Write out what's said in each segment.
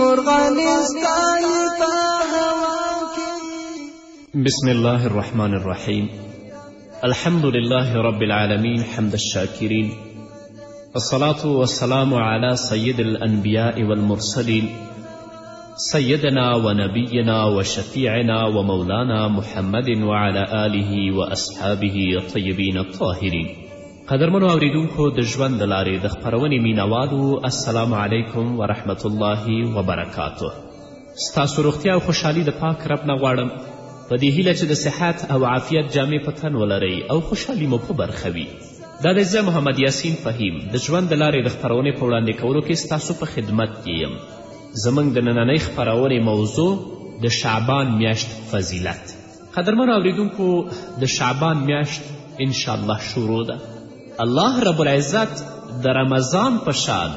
مرغان بسم الله الرحمن الرحيم الحمد لله رب العالمين حمد الشاكرين الصلاة والسلام على سيد الأنبياء والمرسلين سيدنا ونبينا وشفيعنا ومولانا محمد وعلى آله وأصحابه الطيبين الطاهرين قدرمنو اوریدونکو د ژوند د لارې د خپرونې مینوالو السلام علیکم ورحمت الله وبرکاته ستاسو روغتیا او خوشحالي د پاک رب نه غواړم په دې هیله چې د صحت او عافیت جامې په تن ولرئ او خوشحالي مو په برخه وي دا دی زه محمد یاسین فهیم د ژوند د لارې د خپرونې په وړاندې کولو کې ستاسو په خدمت کې یم زموږ د نننۍ خپرونې موضوع د شعبان میاشت فضیلت قدرمن اوریدونکو د شعبان میاشت انشاءالله شروع ده الله رب العزت د رمضان په شان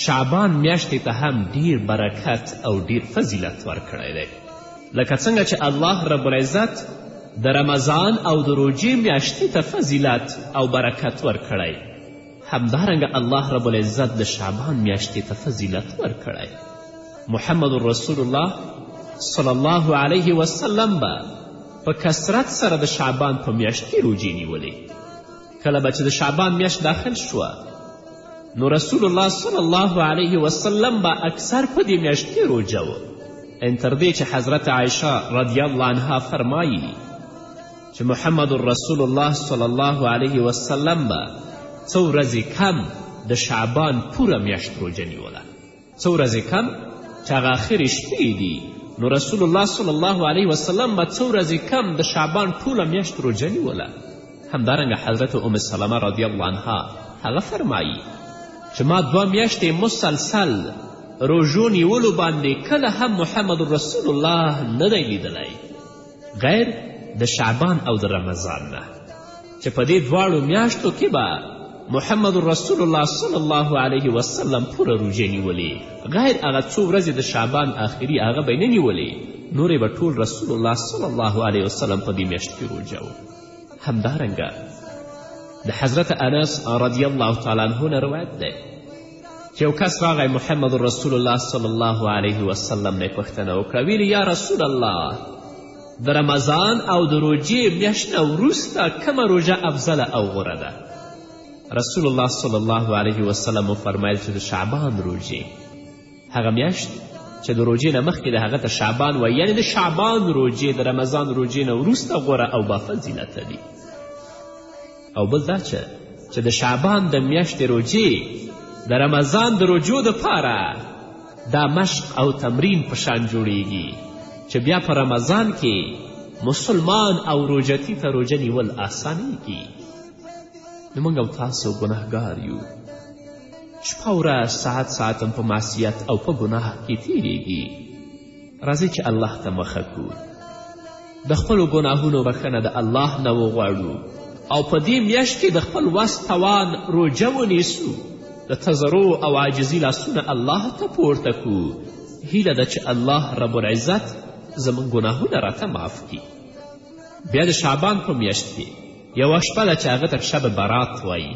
شعبان میاشتې ته هم ډیر برکت او ډیر فضیلت ورکړی دی لکه څنګه چې الله رب العزت د رمضان او د روژې میاشتې ته فضیلت او برکت ورکړی همدارنګه الله رب العزت د شعبان میاشتې ته فضیلت ورکړی محمد رسول الله صلی الله علیه وسلم به په کثرت سره د شعبان په میاشت کې روجې نیولې کله به چې د شعبان میاشت داخل شوه نو رسول الله صلی الله علیه وسلم به اکثر په دې میاشت کې روجه و ان تر دې چې حضرت عایشه رضی الله عنها فرمایي چې محمد رسول الله صلی الله علیه وسلم به څو ورځې کم د شعبان پوره میاشت روژه نیوله څو ورځې کم چې هغه اخرې شپې دي نو رسول الله صلی الله علیه وسلم به څو ورځې کم د شعبان ټوله میاشت روژه نیوله همدارنګه حضرت ام سلمه رضی الله عنها هغه فرمایی چې ما دوه میاشتې مسلسل روژو نیولو باندې کله هم محمد رسول الله نه دی لیدلی غیر د شعبان او د رمضان نه چې په دې دواړو میاشتو کې به محمد رسول الله صلی الله علیه وسلم پوره روژې نیولې غیر هغه څو ورځې د شعبان آخري هغه به یې نه نیولې نورې به ټول رسول الله صلی الله علیه وسلم په دې میاشت کې روژه و همدارنګه د حضرت انس رضی الله تعالی عنه نه روایت دی یو کس راغی محمد رسول الله صلی الله علیه وسلم نه پوښتنه وکړه ویل یا رسول الله د رمضان او د روژې میاشت نه وروسته کومه روژه افضله او غوره ده رسول الله صلی الله علیه وسلم وفرمیل چې د شعبان روژې هغه میاشت چې د روژې نه مخکې د هغه ته شعبان وایي یعنې د شعبان روژې د رمضان روژې نه وروسته غوره او بافضیلته دي او بل دا چې چې د شعبان د میاشتې روجې د رمضان د روجو دپاره دا مشق او تمرین په شان جوړیږي چې بیا په رمضان کې مسلمان او روجتي ته روجه نیول آسانیږي نو موږ او تاسو ګناهګار یو شپه ورځ ساعت ساعتم په معصیت او په ګناه کې تیریږي راځئ چې الله ته مخه کړو د خپلو ګناهونو بښنه د الله نه وغواړو او په دې میاشت کې د خپل وس توان روژه ونیسو د تزرو او عاجزي لاسونه الله ته پورته کړو هیله ده چې الله رب العزت زموږ ګناهونه راته معاف کړي بیا د شعبان په میاشت کې یوه شپه ده چې هغه ته شب برات وایي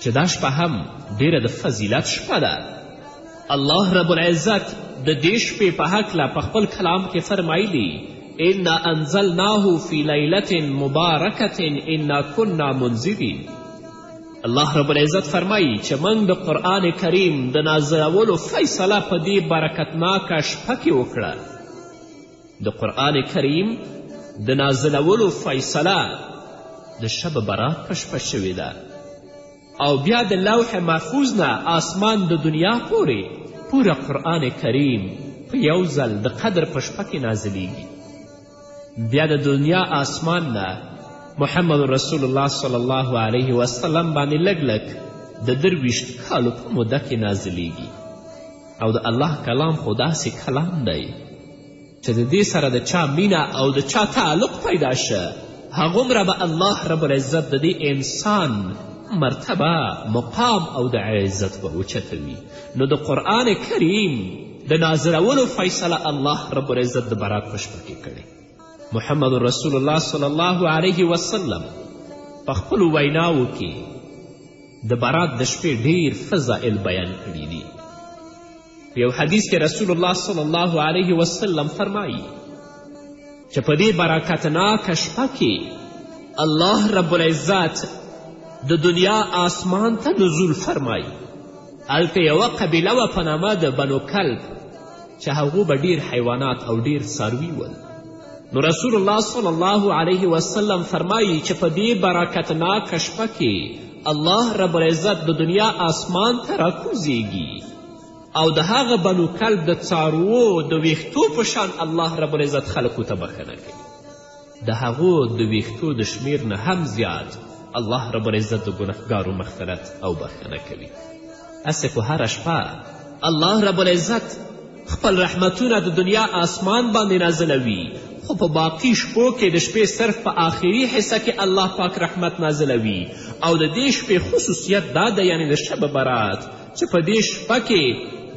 چې دا شپه هم ډیره د فضیلت شپه ده الله رب العزت د دې شپې په هکله په خپل کلام کې فرمایلی انا انزلناه فی لیلة مبارکة انا کنا منذرین الله رب العزت فرمایی چې موږ د قرآن کریم د نازلولو فیصله په دې برکتناکه شپه کې وکړه د قرآن کریم د نازلولو فیصله د شب برات په شپه شوې ده او بیا د لوح محفوظ نه آسمان د دنیا پورې پوره قرآن کریم په یو ځل د قدر په شپه کې نازلیږي بیا د دنیا آسمان نه محمد رسول الله صلی الله علیه وسلم باندې لږ لږ د درویشت کالو په موده کې نازلیږي او د الله کلام خو داسې کلام دی چې د دې سره د چا مینه او د چا تعلق پیدا شه هغومره به الله رب العزت د دې انسان مرتبه مقام او د عزت به اوچتوي نو د قرآن کریم د نازلولو فیصله الله رب العزت د برات په شپه کې کړې محمد رسول الله صلی الله علیه وسلم په خپلو ویناوو کې د برات د شپې ډیر فضائل بیان کړي دي په یو حدیث کې رسول الله صلی الله علیه وسلم فرمایی چې په دې برکتناکه شپه کې الله رب العزت د دنیا آسمان ته نزول فرمایی هلته یوه قبیله وه په نامه د بنو کلب چې هغو به ډیر حیوانات او ډیر څاروي ول نو رسول الله صلی الله علیه وسلم فرمایی چې په دې برکتناکه شپه کې الله رب العزت د دنیا آسمان ته راکوزیږي او د هغه بنو کلب د څاروو د ویښتو په شان الله رب العزت خلکو ته بخښنه کوي د هغو د ویښتو د شمیر نه هم زیات الله رب العزت د ګنهګارو مغفرت او بخښنه کوي هسې خو هره شپه الله رب العزت خپل رحمتونه د دنیا آسمان باندې نازلوي خو په باقی شپو کې د شپې صرف په آخري حصه کې الله پاک رحمت نازلوي او د دې شپې خصوصیت دا ده یعنې د شب برات چې په دې شپه کې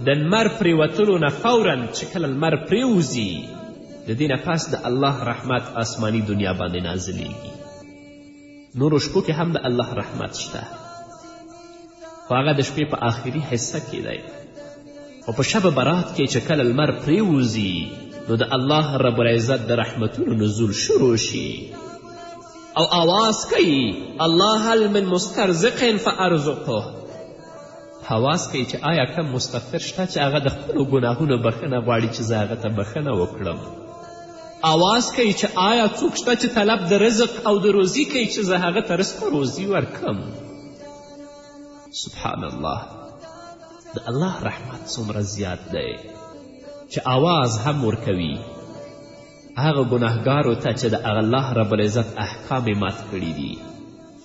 د لمر پریوتلو نه فورا چې کله لمر پریوځي د دې نه پس د الله رحمت آسماني دنیا باندې نازلیږي نورو شپو کې هم د الله رحمت شته خو هغه د شپې په آخري حصه کې دی خو په شب برات کې چې کله لمر پریوځي نو د الله رب العزت د رحمتونو نزول شروع شي او آواز کوي الله هل من مسترزق فارزقه حواس کوي چې آیا کم مستغفر شته چې هغه د خپلو ګناهونو بخښنه غواړي چې زه هغه ته بخښنه وکړم آواز کوي چې آیا څوک شته چې طلب د رزق او د روزي کوي چې زه هغه ته رزق روزي ورکم سبحان الله د الله رحمت څومره زیات دی چې آواز هم ورکوي هغه ګناهګارو ته چې د الله رب العزت احکام یې مات کړي دي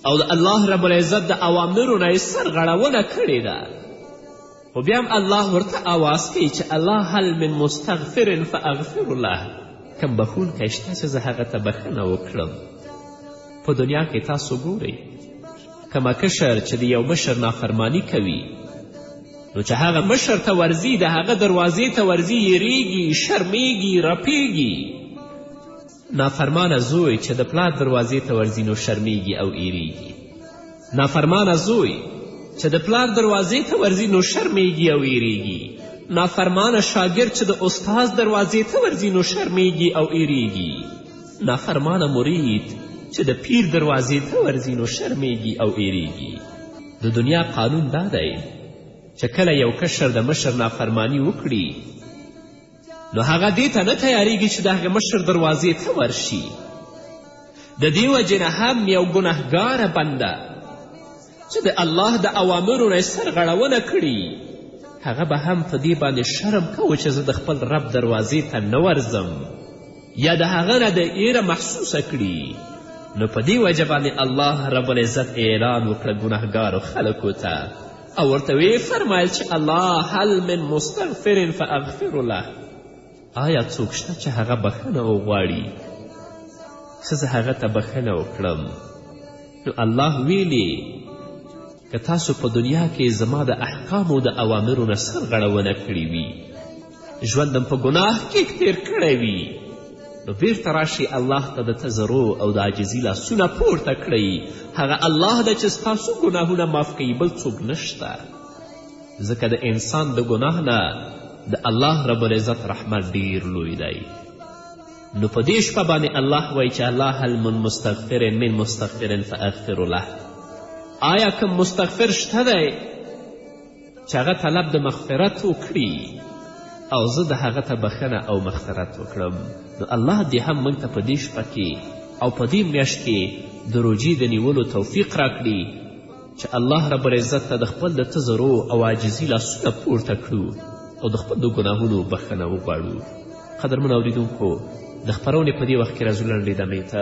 او د الله رب العزت د اوامرو نه یې سرغړونه کړې ده خو بیا هم الله ورته اواز کوي چې الله هل من مستغفر فاغفر الله کم بخونکی شته چې زه هغه ته بخښنه وکړم په دنیا کې تاسو ګورئ کمکشر چې د یو مشر نافرمانی کوي نو چې هغه مشر ته ورځي د هغه دروازې ته ورځي یریږي شرمیږي رپیږي نافرمانه زوی چې د پلار دروازې ته ورځي نو شرمیږي او ایریږي نافرمانه زوی چې د پلار دروازې ته ورځي نو شرمیږي او ایریږي نافرمانه شاګرد چې د استاد دروازې ته ورځي نو شرمیږي او ایریږي نافرمانه مرید چې د پیر دروازې ته ورځي نو شرمیږي او ایریږي د دنیا قانون دا دی چې کله یو کشر د مشر نافرمانی وکړي نو هغه دې ته نه تیاریږي چې د هغه مشر دروازې ته ورشي د دې وجې نه هم یو ګنهګاره بنده چې د الله د اوامرو نه سرغړونه کړي هغه به هم په دې باندې شرم کوو چې زه د خپل رب دروازې ته نه ورځم یا د هغه نه د ایره محسوسه کړي نو په دې وجه باندې الله رب العزت اعلان وکړه ګناهګارو خلکو ته او ورته ویې فرمایل چې الله هل من مستغفر فاغفر له آیا څوک شته چې هغه بخښنه وغواړي ښه زه هغه ته بخښنه وکړم نو الله ویلي که تاسو په دنیا کې زما د احکامو د اوامرو نه سرغړونه کړې وي ژوندم په ګناه کې تیر کړی وي نو بیرته راشي الله ته د تزرو او د عاجزي لاسونه پورته کړئ هغه الله ده چې ستاسو ګناهونه معاف کوي بل څوک نشته ځکه د انسان د ګناه نه د الله رب العزت رحمت ډیر لوی دی نو په دې شپه باندې الله وایي چې الله هل من مستغفر من مستغفر فاغفر له آیا کوم مستغفر شته دی چې هغه طلب د مغفرت وکړي او زه د هغه ته بخښنه او مغفرت وکړم نو الله دې هم موږ ته په دې شپه کې او په دې میاشت کې د روجي د نیولو توفیق راکړي چې الله رب العزت ته د خپل د تزرو او عاجزي لاسونه پورته کړو او د خپل د ګناهونو بخښنه وغواړو قدرمن اوریدونکو د خپرونې په دې وخت کې راځو لنډې دمې ته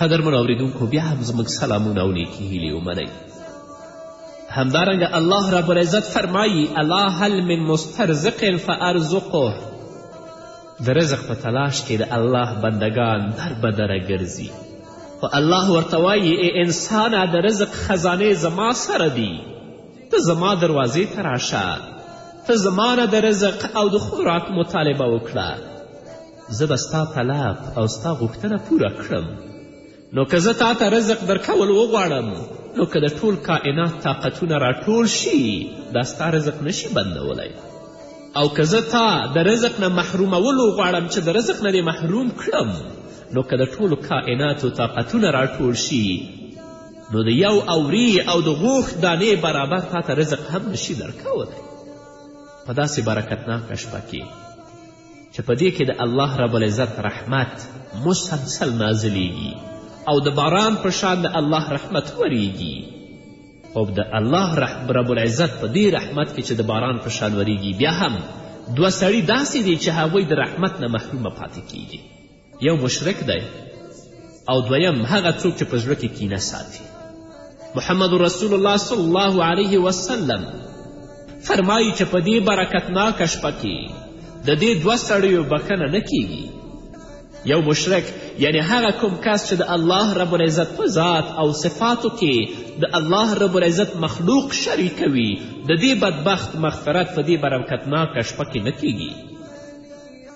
قدرمن اوریدونکو بیا هم زموږ سلامونه او نیکې هیلې ومنئ همدارنګه الله رب العزت فرمایی الا هل من مسترزق فارزقه د رزق په تلاش کې د الله بندگان در بدره ګرځي خو الله ورته وایي ای انسانه د رزق خزانې زما سره دي ته زما دروازې ته راشه ته زما نه د رزق او د خوراک مطالبه وکړه زه به ستا طلب او ستا غوښتنه پوره کړم نو که زه تا ته رزق درکول وغواړم نو که د ټول کائنات طاقتونه راټول شي دا ستا رزق نشي بندولی او که زه تا د رزق نه محرومول وغواړم چې د رزق نه دې محروم کړم نو که د ټولو کائناتو طاقتونه راټول شي نو د یو اوری او د غوښ دانې برابر تا ته رزق هم نشي درکولی په داسې برکتناکه شپه کې چې په دې کې د الله رب العزت رحمت مسلسل نازلیږي او د باران په شان د الله رحمت وریږي خو د الله رب العزت په دې رحمت کې چې د باران په شان وریږي بیا هم دوه سړي داسې دي چې هغوی د رحمت نه محرومه پاتې کیږي یو مشرک دی او دویم هغه څوک چې په زړه کې کینه ساتي محمد رسول الله صلی الله علیه وسلم فرمایي چې په دې برکتناکه شپه کې د دې دوه سړیو بخښنه نه کیږي یو مشرک یعنی هغه کوم کس چې د الله رب العزت په ذات او صفاتو کې د الله رب العزت مخلوق شریکوي د دې بدبخت مغفرت په دې برکتناکه شپه کې نه کیږي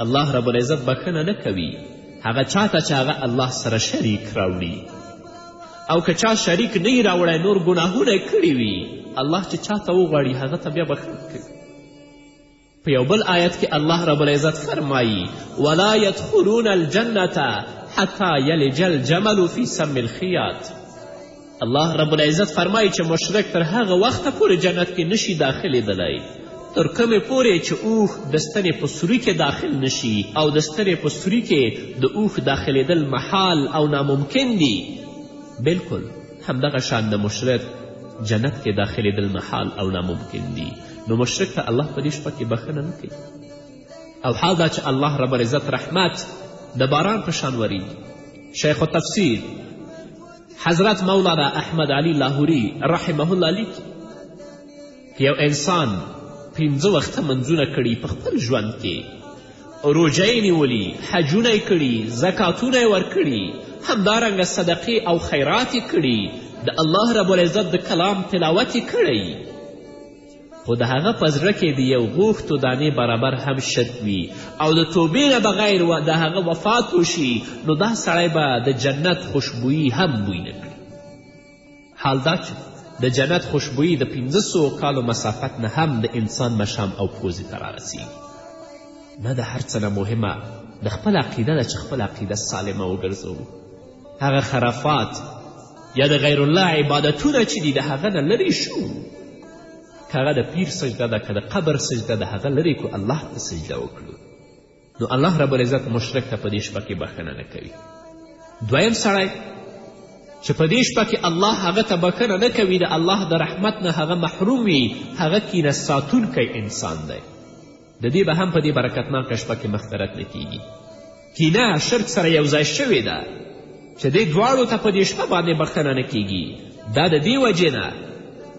الله رب العزت بخښنه نه کوي هغه چا ته چې هغه الله سره شریک راوړي او که چا شریک نه یې راوړی نور ګناهونه یې کړي وي الله چې چا ته وغواړي هغه ته بیا بخښنه کوي په یو بل آیت کې الله رب العزت فرمایی ولا یدخلون الجنة حتی یلج الجمل فی سم الخیاط الله رب العزت فرمایي چې مشرک تر هغه وخته پورې جنت کې نشي داخلېدلی تر کومې پورې چې اوښ د ستنې په سوري کې داخل نشي او د ستنې په سوري کې د اوښ داخلېدل محال او ناممکن دي بلکل همدغه شان د مشرک جنت کې داخلېدل محال او ناممکن دي نو مشرک ته الله په دې شپه کې بښنه نه کوي او حال دا چې الله رب العزت رحمت د باران په شان وریږي شیخ التفسیر حضرت مولانا احمد علي لاهوري رحمه الله لیکي که یو انسان پنځه وخته منځونه کړي په خپل ژوند کې روژه یې نیولي حجونه یې کړي زکاتونه یې ورکړي همدارنګه صدقې او خیرات یې کړي د الله رب العزت د کلام تلاوت یې کړی خو د هغه په زړه کې د یو غوښتو دانې برابر هم شک وي او د توبې نه بغیر د هغه وفات وشي نو دا سړی به د جنت خوشبویي هم بوی نه کړي حال دا چې د جنت خوشبویي د پنځه سوو کالو مسافت نه هم د انسان مشام او پوزې ته رارسیږي نه د هر څه نه مهمه د خپل عقیده ده چې خپل عقیده سالمه وګرځوو هغه خرافات یا د غیر الله عبادتونه چې دي د هغه نه لرې شو که هغه د پیر سجده ده که د قبر سجده د هغه لرې کړو الله ته سجده وکړو نو الله رب العزت مشرک ته په دې شپه کې بښنه نه کوي دویم سړی چې په دې شپه کې الله هغه ته بښنه نه کوي د الله د رحمت نه هغه محروم وي هغه کینه ساتونکی انسان دی د دې به هم په دې برکتناکه شپه کې مغفرت نه کیږي کینه شرک سره یو ځای شوې ده چې دې دواړو ته په دې شپه باندې بخښنه نه کیږي دا د دې وجې نه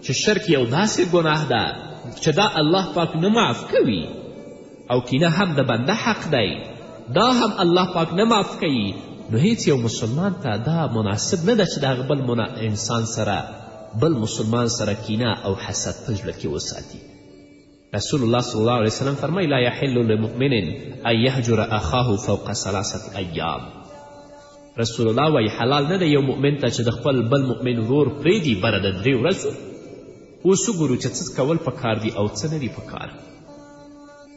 چې شرک یو داسې ګناه ده چې دا الله پاک نه معاف کوي او کینه هم د بنده حق دی دا هم الله پاک نه معاف کوي نو هیڅ یو مسلمان ته دا مناسب نه ده چې د هغه بل انسان سره بل مسلمان سره کینه او حسد په زړه کې وساتي رسول الله صلی الله علیه وسلم فرمای لا یحل لمؤمن ان یهجر اخاه فوق ثلاثه ایام رسول الله وایي حلال نه دی یو مؤمن ته چې د خپل بل مؤمن ورور پرېږدي بره د درې ورځو اوس وګورو چې څه کول په کار دي او څه نه دي په کار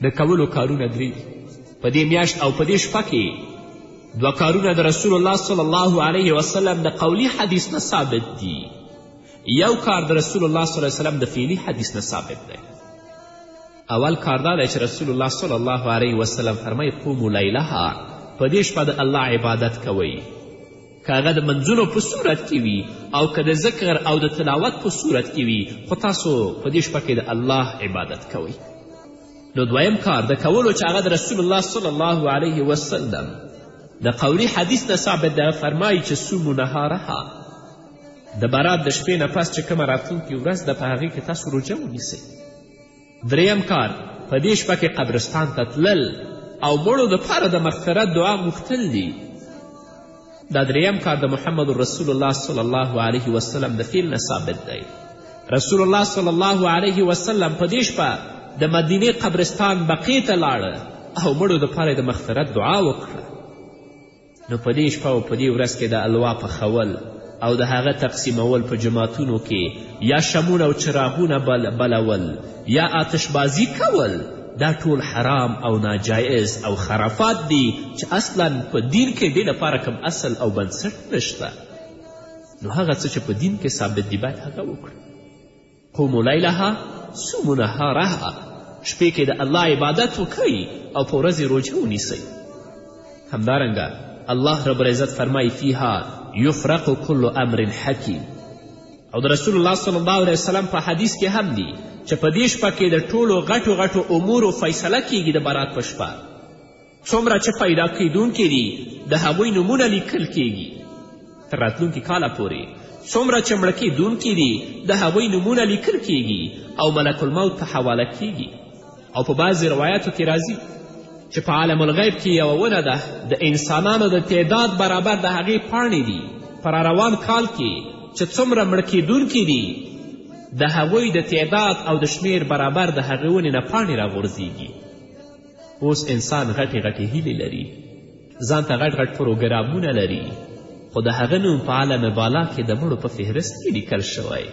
د کولو کارونه درې دي په دې میاشت او په دې شپه کې دوه کارونه د رسول الله صلی الله علیه وسلم د قولی حدیث نه ثابت دي یو کار د رسول الله صلی الله وسلم د فعلي حدیث نه ثابت دی اول کار دا دی چې رسول الله صلی الله علیه وسلم فرمایي قومو لیلها په دې شپه د الله عبادت کوئ که هغه د منځونو په صورت کې وي او که د ذکر او د تلاوت په صورت کې وي خو تاسو په دې شپه کې د الله عبادت کوئ نو دویم کار د کولو چې هغه د رسول الله صلی الله علیه وسلم د قولی حدیث نه ثابت ده فرمایي چې سومو نهارها د برات د شپې نه پس چې کومه راتلونکې ورځ ده په هغې کې تاسو روژه ونیسئ دریم کار په دې شپه کې قبرستان ته تلل او مړو دپاره د مغفرت دعا غوښتل دي دا دریم کار د محمد رسول الله صلی الله علیه وسلم د فیل نه ثابت دی رسول الله صلی الله علیه وسلم په دې شپه د مدینې قبرستان بقیع ته لاړه او مړو دپاره د مغفرت دعا وکړه نو په دې شپه او په دې ورځ کې د الوا پخول او د هغه تقسیمول په جماعتونو کې یا شمونه او چراغونه بل بلول یا آتشبازی کول دا ټول حرام او ناجایز او خرافات دي چې اصلا په دین کې دې لپاره کوم اصل او بنسټ نشته نو هغه څه چې په دین کې ثابت دي باید هغه وکړو قومو لیلها سومو نهارها شپې کې د الله عبادت وکئ او په ورځې روژه ونیسئ همدارنګه الله رب العزت فرمایي فیها یفرق کل امر حکیم او د رسول الله صلی الله علیه وسلم په حدیث کې هم دي چې په دې شپه کې د ټولو غټو غټو امورو فیصله کیږي د برات په شپه څومره چې پیدا کیدونکي دي د هغوی نومونه لیکل کیږي تر راتلونکي کاله پورې څومره چې مړه کیدونکي دي د هغوی نومونه لیکل کیږي او ملک الموت ته حواله کیږي او په بعضې روایاتو کې راځي چې په عالم الغیب کې یوه ونه ده د انسانانو د تعداد برابر د هغې پاڼې دي په روان کال کې چې څومره مړ کیدونکي دي د هغوی د تعداد او د شمیر برابر د هغې ونې نه پاڼې راغورځېږي اوس انسان غټې غټې هیلې لري ځان ته غټ غټ پروګرامونه لري خو د هغه نوم په عالم بالا کې د مړو په فهرست کې لیکل شوی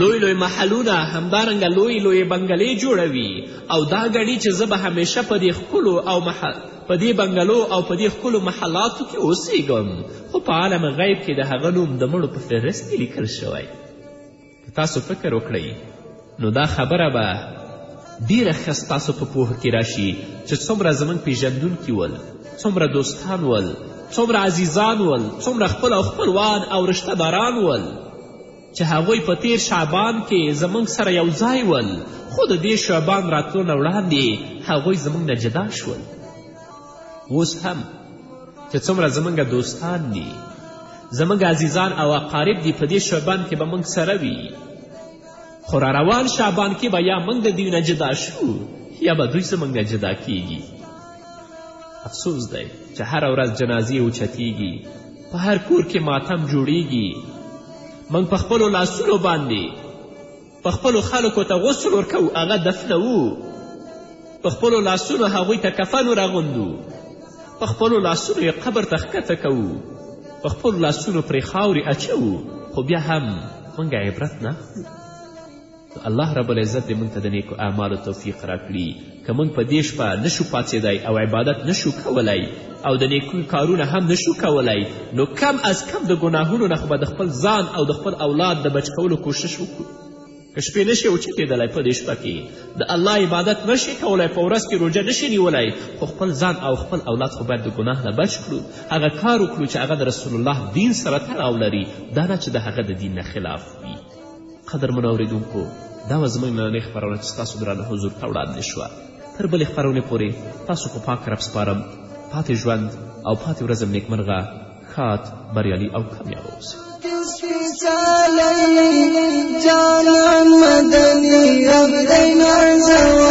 لوی لوی محلونه همدارنګه لوی لوی بنګلې جوړوي او دا ګڼي چې زه به همیشه په دې ښکلو او محل په دې بنګلو او په دې ښکلو محلاتو کې اوسیږم خو په عالم غیب کې د هغه نوم د مړو په فهرست کې لیکل شوی که تاسو فکر وکړئ نو دا خبره به ډیره ښه ستاسو په پوهه کې راشي چې څومره زموږ پیژندونکي ول څومره دوستان ول څومره عزیزان ول څومره خپل او خپلوان او رشته داران ول چې هغوی په تیر شعبان کې زموږ سره یو ځای ول خو د دې شعبان راتلو نه وړاندې هغوی زموږ نه جدا شول اوس هم چې څومره زموږ دوستان دي زموږ عزیزان او اقارب دي په دې شعبان کې به موږ سره وي خو را روان شعبان کې به یا موږ د دوی نه جدا شو یا به دوی زموږ نه جدا کیږي افسوس دی چې هره ورځ جنازې اوچتیږي په هر کور کې ماتم جوړیږي موږ په خپلو لاسونو باندې په خپلو خلکو ته غسل ورکوو هغه دفنوو په خپلو لاسونو هغوی ته کفن ورغوندو په خپلو لاسونو یې قبر ته ښکته کوو په خپلو لاسونو پرې خاورې اچوو خو بیا هم موږ عبرت نه اخلو الله رب العزت دې موږ ته د نیکو اعمالو توفیق راکړي که موږ په دې شپه نه شو پاڅېدای او عبادت نه شو کولای او د نیکو کارونه هم نه شو کولای نو کم از کم د ګناهونو نه خو به د خپل ځان او د خپل اولاد د بچ کولو کوشش وکړو که شپې نه شي وچتېدلی په دې شپه کې د الله عبادت نه شي کولی په ورځ کې روژه نه شي نیولی خو خپل ځان او خپل اولاد خو باید د ګناه نه بچ کړو هغه کار وکړو چې هغه د رسول الله دین سره تړاو لري دا نه چې د هغه د دین نه خلاف وي قدرمن اورېدونکو دا وه زموږ نننۍ خپرونه چې ستاسو درانه حضور ته وړاندې شوه تر بلې خپرونې پورې تاسو په پاک رب سپارم پاتې ژوند او پاتې ورځم نیکمرغه ښاد بریالي او کامیاب اوسئ جانان مدني رب دې نازوي